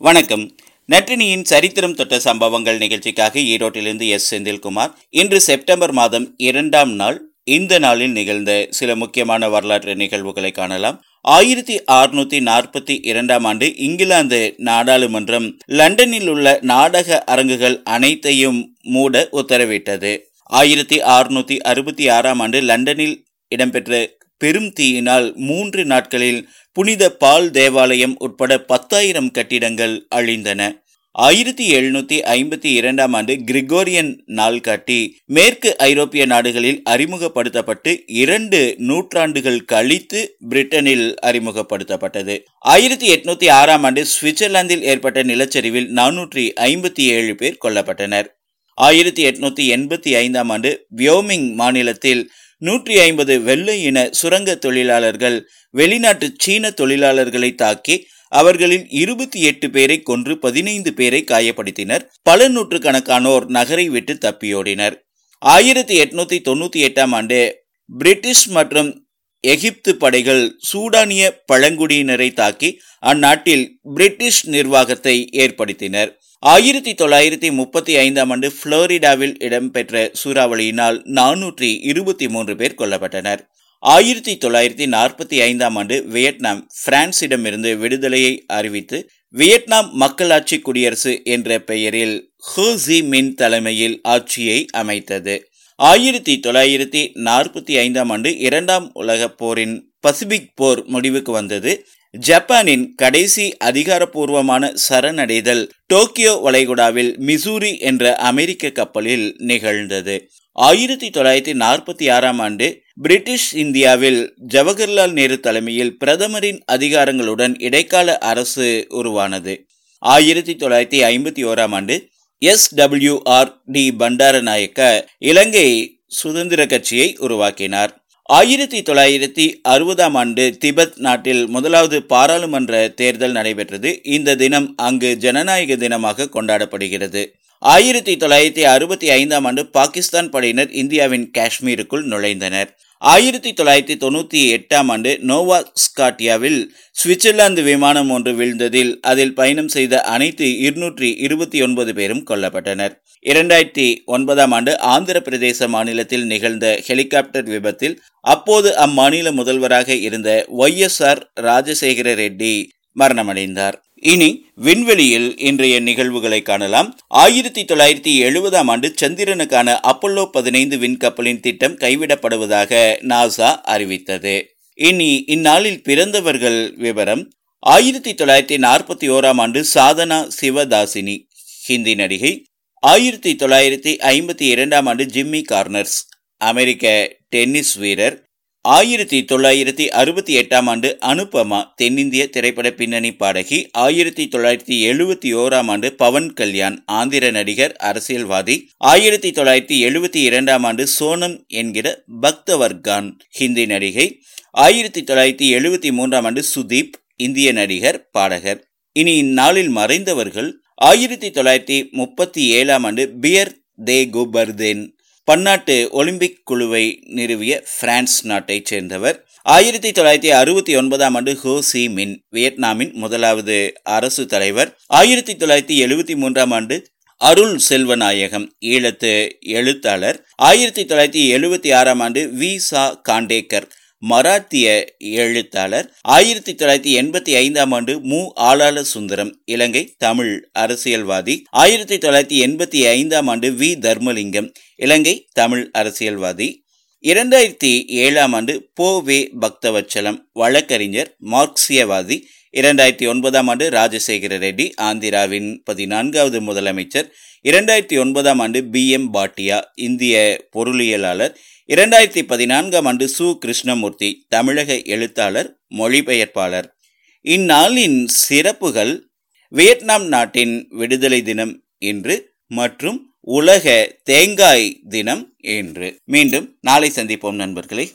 வணக்கம். நற்றினியின் சரித்திரம் தொட்ட சம்பவங்கள் நிகழ்ச்சிக்காக ஈரோட்டிலிருந்து எஸ். செந்தில்குமார். இன்று செப்டம்பர் மாதம் இரண்டாம் நாள் இந்த நாளில் நிகழ்ந்த சில முக்கியமான வரலாற்று நிகழ்வுகளை காணலாம். ஆயிரத்தி அறுநூத்தி நாற்பத்தி இரண்டாம் ஆண்டு இங்கிலாந்து நாடாளுமன்றம் லண்டனில் உள்ள நாடக அரங்குகள் அனைத்தையும் மூட உத்தரவிட்டது. ஆயிரத்தி அறுநூத்தி அறுபத்தி ஆறாம் ஆண்டு லண்டனில் இடம்பெற்ற பெரும் தீயினால் மூன்று நாட்களில் புனித பால் தேவாலயம் உட்பட பத்தாயிரம் கட்டிடங்கள் அழிந்தன. ஆயிரத்தி எழுநூத்தி ஐம்பத்தி இரண்டாம் ஆண்டு கிரிகோரியன் நாள் காட்டி மேற்கு ஐரோப்பிய நாடுகளில் அறிமுகப்படுத்தப்பட்டு இரண்டு நூற்றாண்டுகள் கழித்து பிரிட்டனில் அறிமுகப்படுத்தப்பட்டது. ஆயிரத்தி எட்நூத்தி ஆறாம் ஆண்டு சுவிட்சர்லாந்தில் ஏற்பட்ட நிலச்சரிவில் நானூற்றி ஐம்பத்தி ஏழு பேர் கொல்லப்பட்டனர். ஆயிரத்தி எட்நூத்தி எண்பத்தி ஐந்தாம் ஆண்டு வியோமிங் மாநிலத்தில் நூற்றி ஐம்பது வெள்ளை இன சுரங்க தொழிலாளர்கள் வெளிநாட்டு சீன தொழிலாளர்களை தாக்கி அவர்களில் இருபத்தி எட்டு பேரை கொன்று பதினைந்து பேரை காயப்படுத்தினர். பல நூற்றுக்கணக்கானோர் நகரை விட்டு தப்பியோடினர். ஆயிரத்தி எட்நூத்தி தொண்ணூத்தி எட்டாம் ஆண்டு பிரிட்டிஷ் மற்றும் எகிப்து படைகள் சூடானிய பழங்குடியினரை தாக்கி அந்நாட்டில் பிரிட்டிஷ் நிர்வாகத்தை ஏற்படுத்தினர். ஆயிரத்தி தொள்ளாயிரத்தி முப்பத்தி ஐந்தாம் ஆண்டு புளோரிடாவில் இடம்பெற்ற சூறாவளியினால் நானூற்றி இருபத்தி மூன்று பேர் கொல்லப்பட்டனர். ஆயிரத்தி தொள்ளாயிரத்தி நாற்பத்தி ஐந்தாம் ஆண்டு வியட்நாம் பிரான்சிடமிருந்து விடுதலையை அறிவித்து வியட்நாம் மக்களாட்சி குடியரசு என்ற பெயரில் ஹோசி மின் தலைமையில் ஆட்சியை அமைத்தது. ஆயிரத்தி தொள்ளாயிரத்தி நாற்பத்தி ஐந்தாம் ஆண்டு இரண்டாம் உலக போரின் பசிபிக் போர் முடிவுக்கு வந்தது. ஜப்பானின் கடைசி அதிகாரப்பூர்வமான சரணடைதல் டோக்கியோ வளைகுடாவில் மிசூரி என்ற அமெரிக்க கப்பலில் நிகழ்ந்தது. ஆயிரத்தி தொள்ளாயிரத்தி நாற்பத்தி ஆறாம் ஆண்டு பிரிட்டிஷ் இந்தியாவில் ஜவஹர்லால் நேரு தலைமையில் பிரதமரின் அதிகாரங்களுடன் இடைக்கால அரசு உருவானது. ஆயிரத்தி தொள்ளாயிரத்தி ஐம்பத்தி ஓராம் ஆண்டு S W R D Bandaranaike Ilangai சுதந்திர கட்சியை உருவாக்கினார். ஆயிரத்தி தொள்ளாயிரத்தி அறுபதாம் ஆண்டு திபெத் நாட்டில் முதலாவது பாராளுமன்ற தேர்தல் நடைபெற்றது. இந்த தினம் அங்கு ஜனநாயக தினமாக கொண்டாடப்படுகிறது. ஆயிரத்தி தொள்ளாயிரத்தி அறுபத்தி ஐந்தாம் ஆண்டு பாகிஸ்தான் படையினர் இந்தியாவின் காஷ்மீருக்குள் நுழைந்தனர். ஆயிரத்தி தொள்ளாயிரத்தி தொண்ணூற்றி எட்டாம் ஆண்டு நோவா ஸ்காட்டியாவில் சுவிட்சர்லாந்து விமானம் ஒன்று வீழ்ந்ததில் அதில் பயணம் செய்த அனைத்து இருநூற்றி இருபத்தி ஒன்பது பேரும் கொல்லப்பட்டனர். இரண்டாயிரத்தி ஒன்பதாம் ஆண்டு ஆந்திர பிரதேச மாநிலத்தில் நிகழ்ந்த ஹெலிகாப்டர் விபத்தில் அப்போது அம்மாநில முதல்வராக இருந்த Y S R Rajasekhara Reddy மரணமடைந்தார். இனி விண்வெளியில் இன்றைய நிகழ்வுகளை காணலாம். ஆயிரத்தி தொள்ளாயிரத்தி எழுபதாம் ஆண்டு சந்திரனுக்கான அப்பல்லோ பதினைந்து விண்கப்பலின் திட்டம் கைவிடப்படுவதாக நாசா அறிவித்தது. இனி இந்நாளில் பிறந்தவர்கள் விவரம். ஆயிரத்தி தொள்ளாயிரத்தி நாற்பத்தி ஓராம் ஆண்டு சாதனா சிவதாசினி ஹிந்தி நடிகை. ஆயிரத்தி தொள்ளாயிரத்தி ஐம்பத்தி இரண்டாம் ஆண்டு ஜிம்மி கார்னர்ஸ் அமெரிக்க டென்னிஸ் வீரர். ஆயிரத்தி தொள்ளாயிரத்தி அறுபத்தி எட்டாம் ஆண்டு அனுபமா தென்னிந்திய திரைப்பட பின்னணி பாடகி ஆயிரத்தி தொள்ளாயிரத்தி எழுபத்தி ஓராம் ஆண்டு பவன் கல்யாண் ஆந்திர நடிகர் அரசியல்வாதி ஆயிரத்தி தொள்ளாயிரத்தி எழுபத்தி இரண்டாம் ஆண்டு சோனம் என்கிற பக்தவர்கான் ஹிந்தி நடிகை ஆயிரத்தி தொள்ளாயிரத்தி எழுபத்தி மூன்றாம் ஆண்டு சுதீப் இந்திய நடிகர் பாடகர். இனி இந்நாளில் மறைந்தவர்கள் ஆயிரத்தி தொள்ளாயிரத்தி முப்பத்தி ஏழாம் ஆண்டு பியர் தே குபர்தேன் பன்னாட்டு ஒலிம்பிக் குழுவை நிறுவிய பிரான்ஸ் நாட்டைச் சேர்ந்தவர். ஆயிரத்தி தொள்ளாயிரத்தி அறுபத்தி ஒன்பதாம் ஆண்டு ஹோ சி மின் வியட்நாமின் முதலாவது அரசு தலைவர். ஆயிரத்தி தொள்ளாயிரத்தி எழுபத்தி மூன்றாம் ஆண்டு அருள் செல்வநாயகம் ஈழத்து எழுத்தாளர். ஆயிரத்தி தொள்ளாயிரத்தி எழுபத்தி ஆறாம் ஆண்டு வி சா காண்டேக்கர் மராத்திய எழுத்தாளர் ஆயிரத்தி தொள்ளாயிரத்தி எண்பத்தி ஐந்தாம் ஆண்டு மு. ஆளாள சுந்தரம் இலங்கை தமிழ் அரசியல்வாதி. ஆயிரத்தி தொள்ளாயிரத்தி எண்பத்தி ஐந்தாம் ஆண்டு வி. தர்மலிங்கம் இலங்கை தமிழ் அரசியல்வாதி. இரண்டாயிரத்தி ஏழாம் ஆண்டு போ. வே. பக்தவச்சலம் வழக்கறிஞர் மார்க்சியவாதி. இரண்டாயிரத்தி ஒன்பதாம் ஆண்டு ராஜசேகர ரெட்டி ஆந்திராவின் பதினான்காவது முதலமைச்சர். இரண்டாயிரத்தி ஒன்பதாம் ஆண்டு பி எம் பாட்டியா இந்திய பொருளியலாளர். இரண்டாயிரத்தி பதினான்காம் ஆண்டு சு. கிருஷ்ணமூர்த்தி தமிழக எழுத்தாளர் மொழிபெயர்ப்பாளர். இந்நாளின் சிறப்புகள் வியட்நாம் நாட்டின் விடுதலை தினம் இன்று மற்றும் உலக தேங்காய் தினம் என்று மீண்டும் நாளை சந்திப்போம் நண்பர்களே.